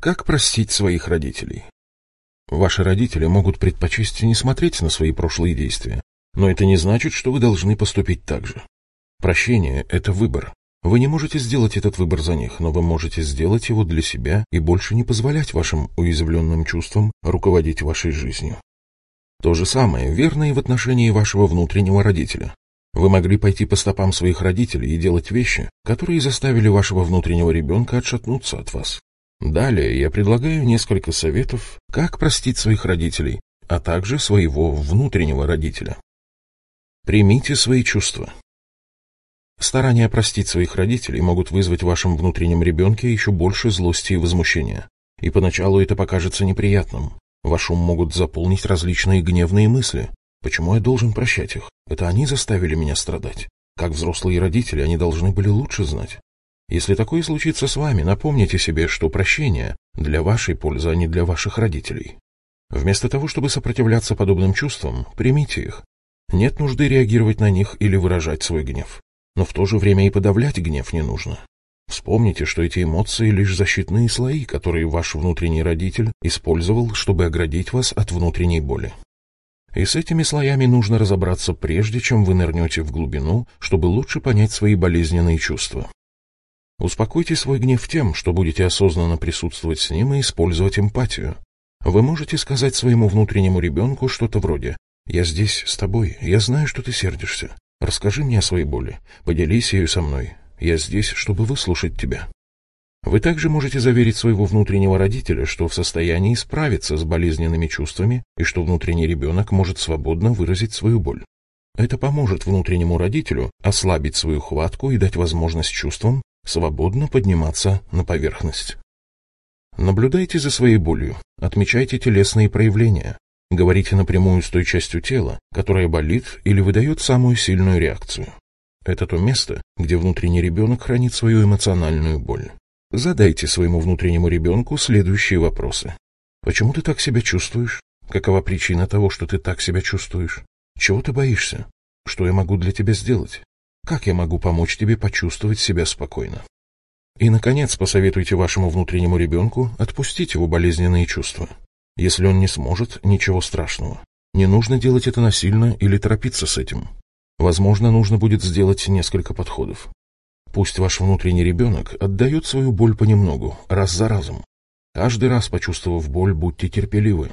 Как простить своих родителей? Ваши родители могут предпочесть не смотреть на свои прошлые действия, но это не значит, что вы должны поступить так же. Прощение – это выбор. Вы не можете сделать этот выбор за них, но вы можете сделать его для себя и больше не позволять вашим уязвленным чувствам руководить вашей жизнью. То же самое верно и в отношении вашего внутреннего родителя. Вы могли пойти по стопам своих родителей и делать вещи, которые заставили вашего внутреннего ребенка отшатнуться от вас. Далее я предлагаю несколько советов, как простить своих родителей, а также своего внутреннего родителя. Примите свои чувства. Старания простить своих родителей могут вызвать в вашем внутреннем ребенке еще больше злости и возмущения. И поначалу это покажется неприятным. Ваш ум могут заполнить различные гневные мысли. Почему я должен прощать их? Это они заставили меня страдать. Как взрослые родители, они должны были лучше знать. Если такое случится с вами, напомните себе, что прощение для вашей пользы, а не для ваших родителей. Вместо того, чтобы сопротивляться подобным чувствам, примите их. Нет нужды реагировать на них или выражать свой гнев. Но в то же время и подавлять гнев не нужно. Вспомните, что эти эмоции — лишь защитные слои, которые ваш внутренний родитель использовал, чтобы оградить вас от внутренней боли. И с этими слоями нужно разобраться прежде, чем вы нырнете в глубину, чтобы лучше понять свои болезненные чувства. Успокойте свой гнев тем, что будете осознанно присутствовать с ним и использовать эмпатию. Вы можете сказать своему внутреннему ребенку что-то вроде «Я здесь с тобой, я знаю, что ты сердишься. Расскажи мне о своей боли, поделись ею со мной. Я здесь, чтобы выслушать тебя». Вы также можете заверить своего внутреннего родителя, что в состоянии справиться с болезненными чувствами и что внутренний ребенок может свободно выразить свою боль. Это поможет внутреннему родителю ослабить свою хватку и дать возможность чувствам свободно подниматься на поверхность. Наблюдайте за своей болью, отмечайте телесные проявления, говорите напрямую с той частью тела, которая болит или выдает самую сильную реакцию. Это то место, где внутренний ребенок хранит свою эмоциональную боль. Задайте своему внутреннему ребенку следующие вопросы. Почему ты так себя чувствуешь? Какова причина того, что ты так себя чувствуешь? Чего ты боишься? Что я могу для тебя сделать? Как я могу помочь тебе почувствовать себя спокойно? И, наконец, посоветуйте вашему внутреннему ребенку отпустить его болезненные чувства. Если он не сможет, ничего страшного. Не нужно делать это насильно или торопиться с этим. Возможно, нужно будет сделать несколько подходов. Пусть ваш внутренний ребенок отдает свою боль понемногу, раз за разом. Каждый раз, почувствовав боль, будьте терпеливы.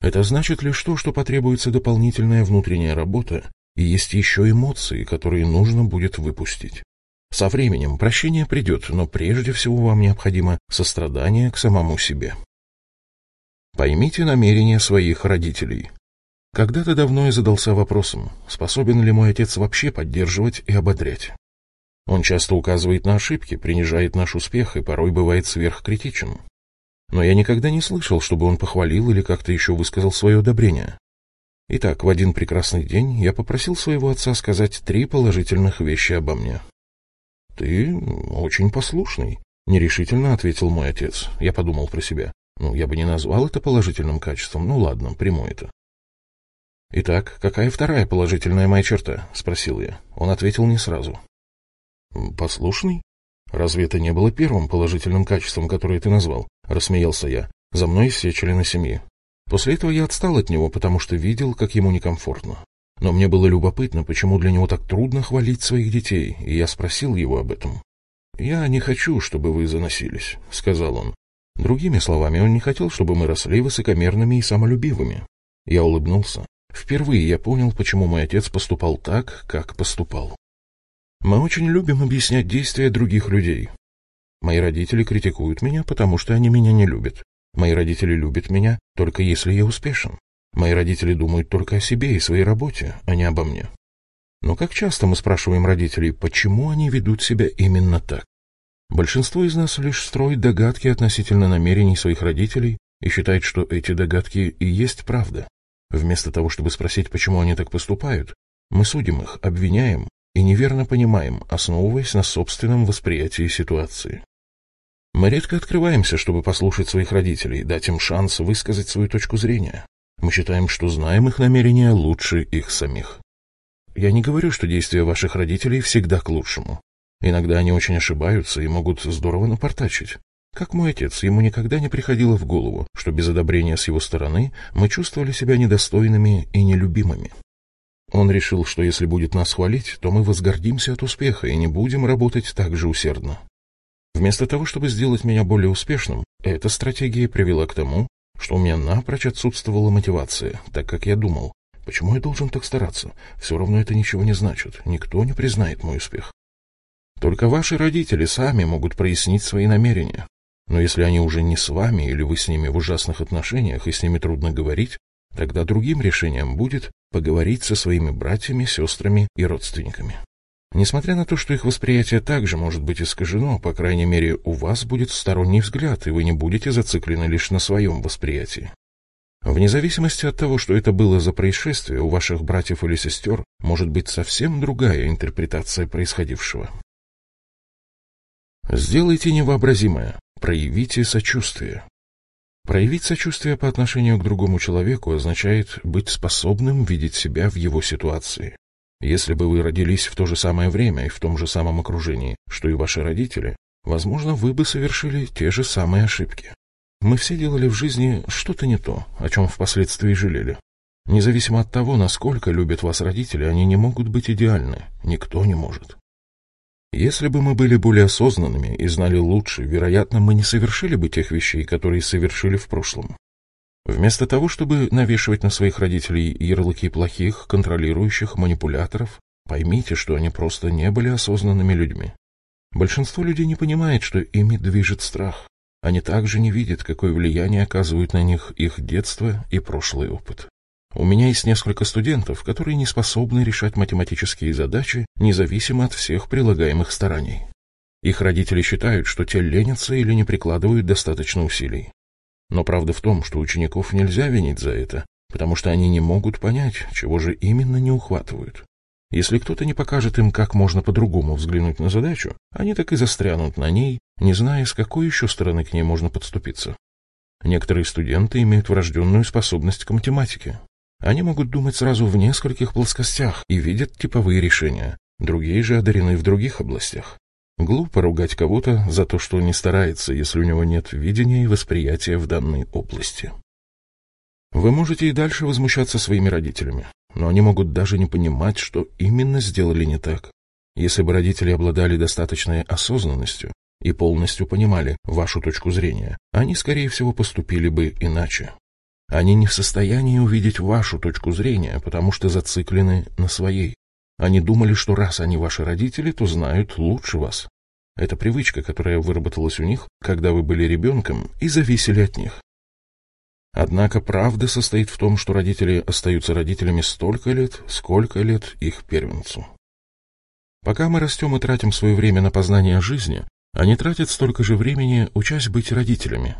Это значит лишь то, что потребуется дополнительная внутренняя работа, и есть еще эмоции, которые нужно будет выпустить. Со временем прощение придет, но прежде всего вам необходимо сострадание к самому себе. Поймите намерения своих родителей. Когда-то давно я задался вопросом, способен ли мой отец вообще поддерживать и ободрять. Он часто указывает на ошибки, принижает наш успех и порой бывает сверхкритичен. Но я никогда не слышал, чтобы он похвалил или как-то еще высказал свое одобрение. Итак, в один прекрасный день я попросил своего отца сказать три положительных вещи обо мне. «Ты очень послушный», — нерешительно ответил мой отец. Я подумал про себя. Ну, я бы не назвал это положительным качеством. Ну ладно, приму это. «Итак, какая вторая положительная моя черта?» — спросил я. Он ответил не сразу. «Послушный? Разве это не было первым положительным качеством, которое ты назвал?» — рассмеялся я. «За мной все члены семьи. После этого я отстал от него, потому что видел, как ему некомфортно. Но мне было любопытно, почему для него так трудно хвалить своих детей, и я спросил его об этом. «Я не хочу, чтобы вы заносились», — сказал он. Другими словами, он не хотел, чтобы мы росли высокомерными и самолюбивыми. Я улыбнулся. Впервые я понял, почему мой отец поступал так, как поступал. Мы очень любим объяснять действия других людей. Мои родители критикуют меня, потому что они меня не любят. Мои родители любят меня только если я успешен. Мои родители думают только о себе и своей работе, а не обо мне. Но как часто мы спрашиваем родителей, почему они ведут себя именно так? Большинство из нас лишь строит догадки относительно намерений своих родителей и считает, что эти догадки и есть правда. Вместо того, чтобы спросить, почему они так поступают, мы судим их, обвиняем и неверно понимаем, основываясь на собственном восприятии ситуации. Мы редко открываемся, чтобы послушать своих родителей, дать им шанс высказать свою точку зрения. Мы считаем, что знаем их намерения лучше их самих. Я не говорю, что действия ваших родителей всегда к лучшему. Иногда они очень ошибаются и могут здорово напортачить. Как мой отец, ему никогда не приходило в голову, что без одобрения с его стороны мы чувствовали себя недостойными и нелюбимыми. Он решил, что если будет нас хвалить, то мы возгордимся от успеха и не будем работать так же усердно. Вместо того, чтобы сделать меня более успешным, эта стратегия привела к тому, что у меня напрочь отсутствовала мотивация, так как я думал, почему я должен так стараться? Все равно это ничего не значит, никто не признает мой успех. Только ваши родители сами могут прояснить свои намерения. Но если они уже не с вами или вы с ними в ужасных отношениях и с ними трудно говорить, тогда другим решением будет поговорить со своими братьями, сестрами и родственниками. Несмотря на то, что их восприятие также может быть искажено, по крайней мере, у вас будет сторонний взгляд, и вы не будете зациклены лишь на своем восприятии. Вне зависимости от того, что это было за происшествие, у ваших братьев или сестер может быть совсем другая интерпретация происходившего. Сделайте невообразимое, проявите сочувствие. Проявить сочувствие по отношению к другому человеку означает быть способным видеть себя в его ситуации. Если бы вы родились в то же самое время и в том же самом окружении, что и ваши родители, возможно, вы бы совершили те же самые ошибки. Мы все делали в жизни что-то не то, о чем впоследствии жалели. Независимо от того, насколько любят вас родители, они не могут быть идеальны, никто не может. Если бы мы были более осознанными и знали лучше, вероятно, мы не совершили бы тех вещей, которые совершили в прошлом. Вместо того, чтобы навешивать на своих родителей ярлыки плохих, контролирующих, манипуляторов, поймите, что они просто не были осознанными людьми. Большинство людей не понимает, что ими движет страх. Они также не видят, какое влияние оказывают на них их детство и прошлый опыт. У меня есть несколько студентов, которые не способны решать математические задачи, независимо от всех прилагаемых стараний. Их родители считают, что те ленятся или не прикладывают достаточно усилий. Но правда в том, что учеников нельзя винить за это, потому что они не могут понять, чего же именно не ухватывают. Если кто-то не покажет им, как можно по-другому взглянуть на задачу, они так и застрянут на ней, не зная, с какой еще стороны к ней можно подступиться. Некоторые студенты имеют врожденную способность к математике. Они могут думать сразу в нескольких плоскостях и видят типовые решения, другие же одарены в других областях. Глупо ругать кого-то за то, что не старается, если у него нет видения и восприятия в данной области. Вы можете и дальше возмущаться своими родителями, но они могут даже не понимать, что именно сделали не так. Если бы родители обладали достаточной осознанностью и полностью понимали вашу точку зрения, они, скорее всего, поступили бы иначе. Они не в состоянии увидеть вашу точку зрения, потому что зациклены на своей. Они думали, что раз они ваши родители, то знают лучше вас. Это привычка, которая выработалась у них, когда вы были ребенком, и зависели от них. Однако правда состоит в том, что родители остаются родителями столько лет, сколько лет их первенцу. Пока мы растем и тратим свое время на познание жизни, они тратят столько же времени, учась быть родителями.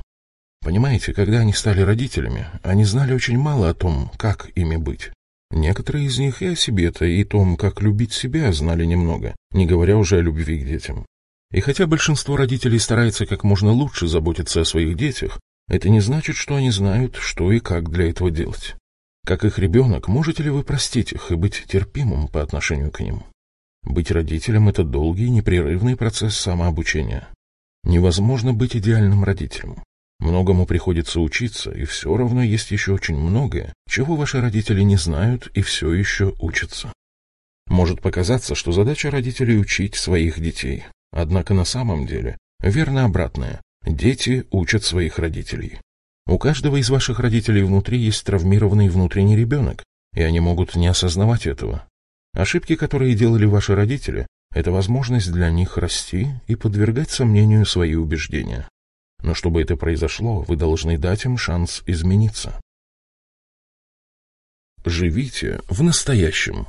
Понимаете, когда они стали родителями, они знали очень мало о том, как ими быть. Некоторые из них и о себе-то, и том, как любить себя, знали немного, не говоря уже о любви к детям. И хотя большинство родителей старается как можно лучше заботиться о своих детях, это не значит, что они знают, что и как для этого делать. Как их ребенок, можете ли вы простить их и быть терпимым по отношению к ним? Быть родителем – это долгий, непрерывный процесс самообучения. Невозможно быть идеальным родителем. Многому приходится учиться, и все равно есть еще очень многое, чего ваши родители не знают и все еще учатся. Может показаться, что задача родителей учить своих детей. Однако на самом деле верно обратное. Дети учат своих родителей. У каждого из ваших родителей внутри есть травмированный внутренний ребенок, и они могут не осознавать этого. Ошибки, которые делали ваши родители, это возможность для них расти и подвергать сомнению свои убеждения. Но чтобы это произошло, вы должны дать им шанс измениться. Живите в настоящем.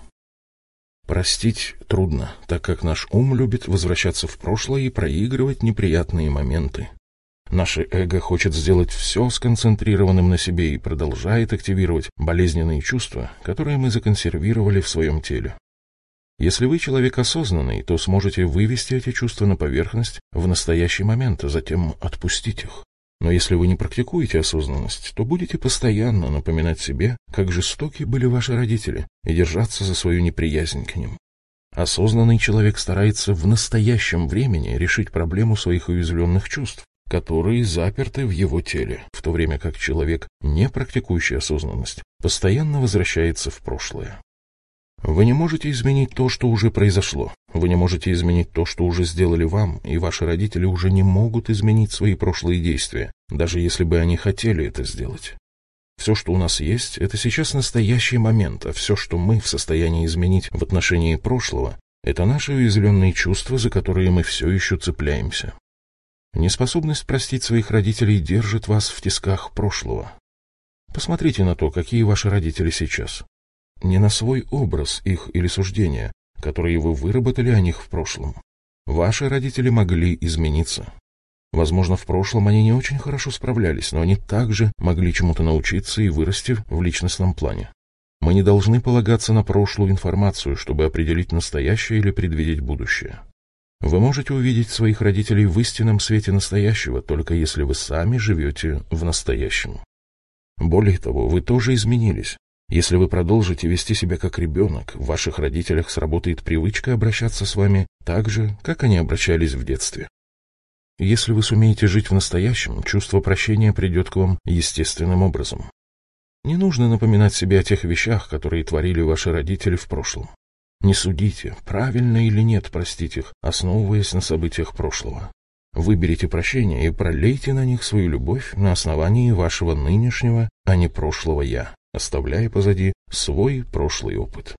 Простить трудно, так как наш ум любит возвращаться в прошлое и проигрывать неприятные моменты. Наше эго хочет сделать все сконцентрированным на себе и продолжает активировать болезненные чувства, которые мы законсервировали в своем теле. Если вы человек осознанный, то сможете вывести эти чувства на поверхность в настоящий момент, а затем отпустить их. Но если вы не практикуете осознанность, то будете постоянно напоминать себе, как жестоки были ваши родители, и держаться за свою неприязнь к ним. Осознанный человек старается в настоящем времени решить проблему своих уязвленных чувств, которые заперты в его теле, в то время как человек, не практикующий осознанность, постоянно возвращается в прошлое. Вы не можете изменить то, что уже произошло. Вы не можете изменить то, что уже сделали вам, и ваши родители уже не могут изменить свои прошлые действия, даже если бы они хотели это сделать. Все, что у нас есть, это сейчас настоящий момент, а все, что мы в состоянии изменить в отношении прошлого, это наши уязвленные чувства, за которые мы все еще цепляемся. Неспособность простить своих родителей держит вас в тисках прошлого. Посмотрите на то, какие ваши родители сейчас. Не на свой образ их или суждения, которые вы выработали о них в прошлом. Ваши родители могли измениться. Возможно, в прошлом они не очень хорошо справлялись, но они также могли чему-то научиться и вырасти в личностном плане. Мы не должны полагаться на прошлую информацию, чтобы определить настоящее или предвидеть будущее. Вы можете увидеть своих родителей в истинном свете настоящего, только если вы сами живете в настоящем. Более того, вы тоже изменились. Если вы продолжите вести себя как ребенок, в ваших родителях сработает привычка обращаться с вами так же, как они обращались в детстве. Если вы сумеете жить в настоящем, чувство прощения придет к вам естественным образом. Не нужно напоминать себе о тех вещах, которые творили ваши родители в прошлом. Не судите, правильно или нет простить их, основываясь на событиях прошлого. Выберите прощение и пролейте на них свою любовь на основании вашего нынешнего, а не прошлого «я», оставляя позади свой прошлый опыт.